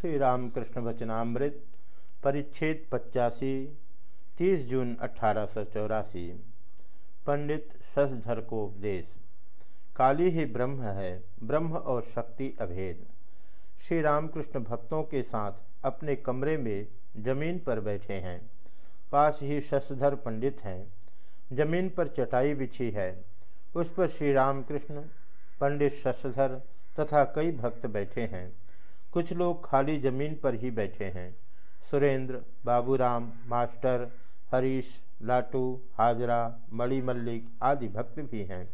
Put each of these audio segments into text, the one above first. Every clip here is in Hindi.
श्री रामकृष्ण वचनामृत परिच्छेद पचासी तीस जून अठारह पंडित शशधर को उपदेश। काली ही ब्रह्म है, ब्रह्म और शक्ति अभेद। श्री रामकृष्ण भक्तों के साथ अपने कमरे में ज़मीन पर बैठे हैं। पास ही शशधर पंडित हैं। ज़मीन पर चटाई बिछी है। उस पर श्री रामकृष्ण पंडित शशधर तथा कई भक्त बैठे हैं। कुछ लोग खाली ज़मीन पर ही बैठे हैं। सुरेंद्र, बाबूराम, मास्टर, हरीश, लाटू, हाजरा, मणि मल्लिक आदि भक्त भी हैं।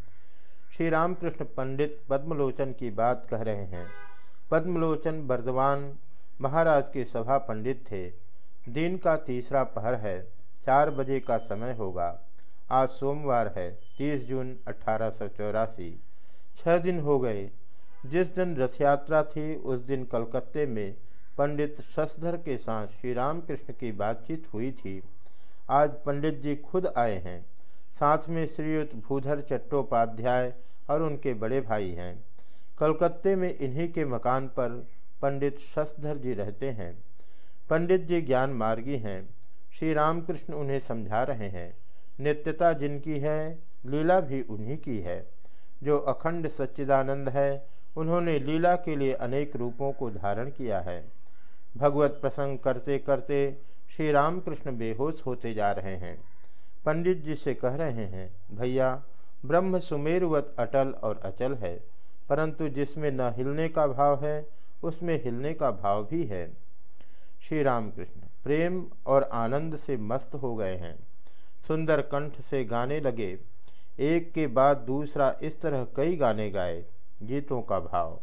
श्री रामकृष्ण पंडित पद्मलोचन की बात कह रहे हैं। पद्मलोचन बर्दवान महाराज के सभा पंडित थे। दिन का तीसरा पहर है। चार बजे का समय होगा। आज सोमवार है, तीस जून अठारह छः दिन हो गए। जिस दिन रथ यात्रा थी, उस दिन कलकत्ते में पंडित शशधर के साथ श्री रामकृष्ण की बातचीत हुई थी। आज पंडित जी खुद आए हैं। साथ में श्रीयुत भूधर चट्टोपाध्याय और उनके बड़े भाई हैं। कलकत्ते में इन्हीं के मकान पर पंडित शशधर जी रहते हैं। पंडित जी ज्ञान मार्गी हैं। श्री रामकृष्ण उन्हें समझा रहे हैं। नित्यता जिनकी है, लीला भी उन्हीं की है। जो अखंड सच्चिदानंद है उन्होंने लीला के लिए अनेक रूपों को धारण किया है। भगवत प्रसंग करते करते श्री रामकृष्ण बेहोश होते जा रहे हैं। पंडित जी से कह रहे हैं, भैया, ब्रह्म सुमेरुवत अटल और अचल है, परंतु जिसमें न हिलने का भाव है, उसमें हिलने का भाव भी है। श्री रामकृष्ण प्रेम और आनंद से मस्त हो गए हैं। सुंदर कंठ से गाने लगे। एक के बाद दूसरा इस तरह कई गाने गाए। गीतों का भाव।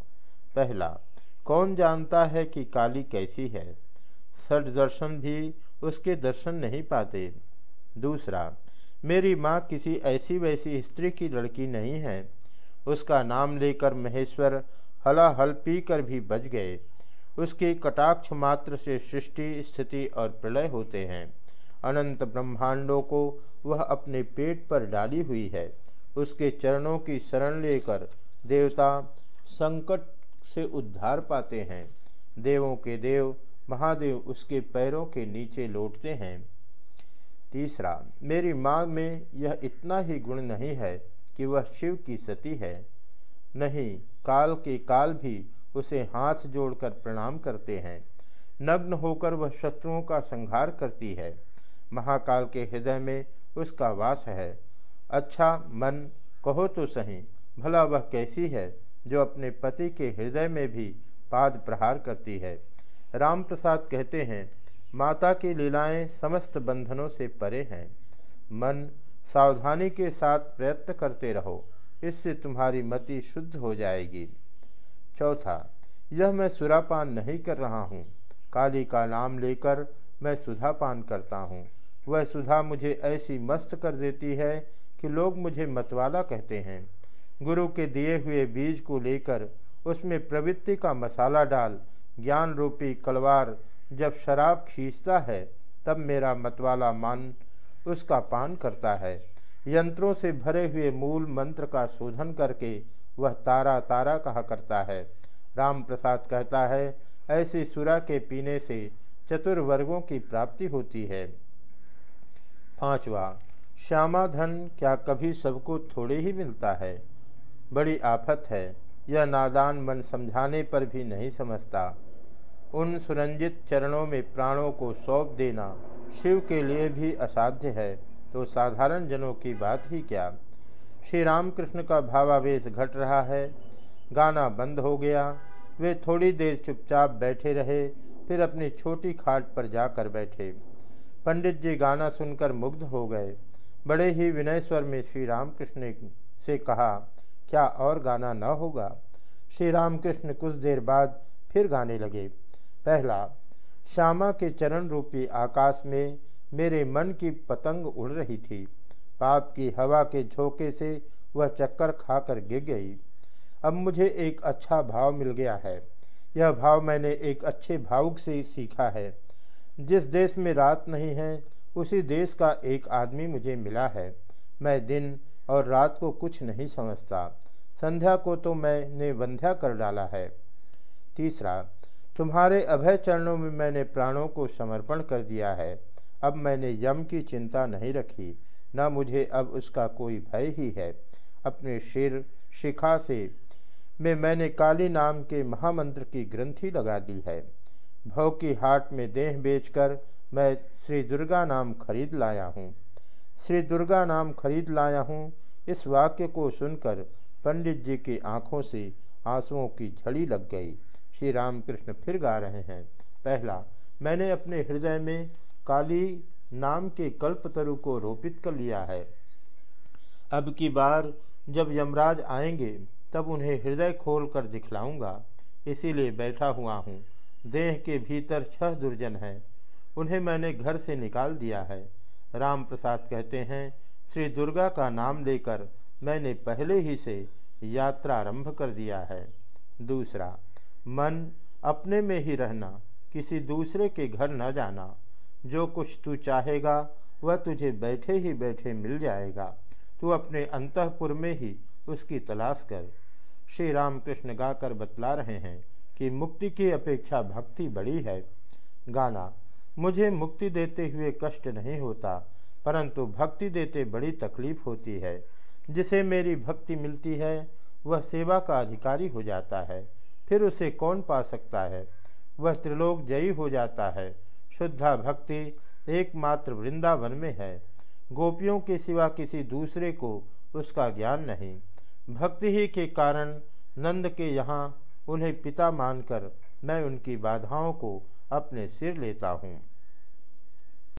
पहला, कौन जानता है कि काली कैसी है? सठ दर्शन भी उसके दर्शन नहीं पाते। दूसरा, मेरी माँ किसी ऐसी वैसी स्त्री की लड़की नहीं है। उसका नाम लेकर महेश्वर हलाहल पी कर भी बच गए। उसके कटाक्ष मात्र से सृष्टि, स्थिति और प्रलय होते हैं। अनंत ब्रह्मांडों को वह अपने पेट पर डाली हुई है। उसके चरणों की शरण लेकर देवता संकट से उद्धार पाते हैं। देवों के देव, महादेव उसके पैरों के नीचे लौटते हैं। तीसरा, मेरी माँ में यह इतना ही गुण नहीं है कि वह शिव की सती है। नहीं, काल के काल भी उसे हाथ जोड़कर प्रणाम करते हैं। नग्न होकर वह शत्रुओं का संहार करती है। महाकाल के हृदय में उसका वास है। अच्छा मन, कहो तो सही। भला वह कैसी है जो अपने पति के हृदय में भी पाद प्रहार करती है? राम प्रसाद कहते हैं, माता की लीलाएँ समस्त बंधनों से परे हैं। मन सावधानी के साथ प्रयत्न करते रहो, इससे तुम्हारी मति शुद्ध हो जाएगी। चौथा, यह मैं सुरापान नहीं कर रहा हूँ। काली का नाम लेकर मैं सुधापान करता हूँ। वह सुधा मुझे ऐसी मस्त कर देती है कि लोग मुझे मतवाला कहते हैं। गुरु के दिए हुए बीज को लेकर उसमें प्रवृत्ति का मसाला डाल ज्ञान रूपी कलवार जब शराब खींचता है, तब मेरा मतवाला मान उसका पान करता है। यंत्रों से भरे हुए मूल मंत्र का शोधन करके वह तारा तारा कहा करता है। राम प्रसाद कहता है, ऐसे सुरा के पीने से चतुर वर्गों की प्राप्ति होती है। पांचवा, श्यामा धन क्या कभी सबको थोड़े ही मिलता है? बड़ी आफत है। यह नादान मन समझाने पर भी नहीं समझता। उन सुरंजित चरणों में प्राणों को सौंप देना शिव के लिए भी असाध्य है। तो साधारण जनों की बात ही क्या? श्री रामकृष्ण का भावावेश घट रहा है। गाना बंद हो गया। वे थोड़ी देर चुपचाप बैठे रहे, फिर अपनी छोटी खाट पर जाकर बैठे। पंडित जी गाना सुनकर मुग्ध हो गए। बड़े ही विनय स्वर में श्री रामकृष्ण से कहा क्या और गाना न होगा? श्री रामकृष्ण कुछ देर बाद फिर गाने लगे। पहला, श्यामा के चरण रूपी आकाश में मेरे मन की पतंग उड़ रही थी। पाप की हवा के झोंके से वह चक्कर खाकर गिर गई। अब मुझे एक अच्छा भाव मिल गया है। यह भाव मैंने एक अच्छे भावुक से सीखा है। जिस देश में रात नहीं है, उसी देश का एक आदमी मुझे मिला है। मैं दिन और रात को कुछ नहीं समझता। संध्या को तो मैंने वंध्या कर डाला है। तीसरा, तुम्हारे अभय चरणों में मैंने प्राणों को समर्पण कर दिया है। अब मैंने यम की चिंता नहीं रखी, न मुझे अब उसका कोई भय ही है। अपने शिर शिखा से में मैंने काली नाम के महामंत्र की ग्रंथि लगा दी है। भव की हाट में देह बेचकर मैं श्री दुर्गा नाम खरीद लाया हूँ। श्री दुर्गा नाम खरीद लाया हूँ। इस वाक्य को सुनकर पंडित जी की आँखों से आंसुओं की झड़ी लग गई। श्री रामकृष्ण फिर गा रहे हैं। पहला, मैंने अपने हृदय में काली नाम के कल्पतरु को रोपित कर लिया है। अब की बार जब यमराज आएँगे, तब उन्हें हृदय खोल कर दिखलाऊँगा। इसीलिए बैठा हुआ हूँ। देह के भीतर छह दुर्जन हैं। उन्हें मैंने घर से निकाल दिया है। राम प्रसाद कहते हैं, श्री दुर्गा का नाम लेकर मैंने पहले ही से यात्रा आरंभ कर दिया है। दूसरा, मन अपने में ही रहना, किसी दूसरे के घर न जाना। जो कुछ तू चाहेगा, वह तुझे बैठे ही बैठे मिल जाएगा। तू अपने अंतपुर में ही उसकी तलाश कर। श्री राम कृष्ण गाकर बतला रहे हैं कि मुक्ति की अपेक्षा भक्ति बड़ी है। गाना मुझे मुक्ति देते हुए कष्ट नहीं होता, परंतु भक्ति देते बड़ी तकलीफ़ होती है। जिसे मेरी भक्ति मिलती है, वह सेवा का अधिकारी हो जाता है, फिर उसे कौन पा सकता है? वह त्रिलोक जयी हो जाता है। शुद्धा भक्ति एकमात्र वृंदावन में है। गोपियों के सिवा किसी दूसरे को उसका ज्ञान नहीं। भक्ति ही के कारण नंद के यहाँ उन्हें पिता मानकर मैं उनकी बाधाओं को अपने सिर लेता हूँ।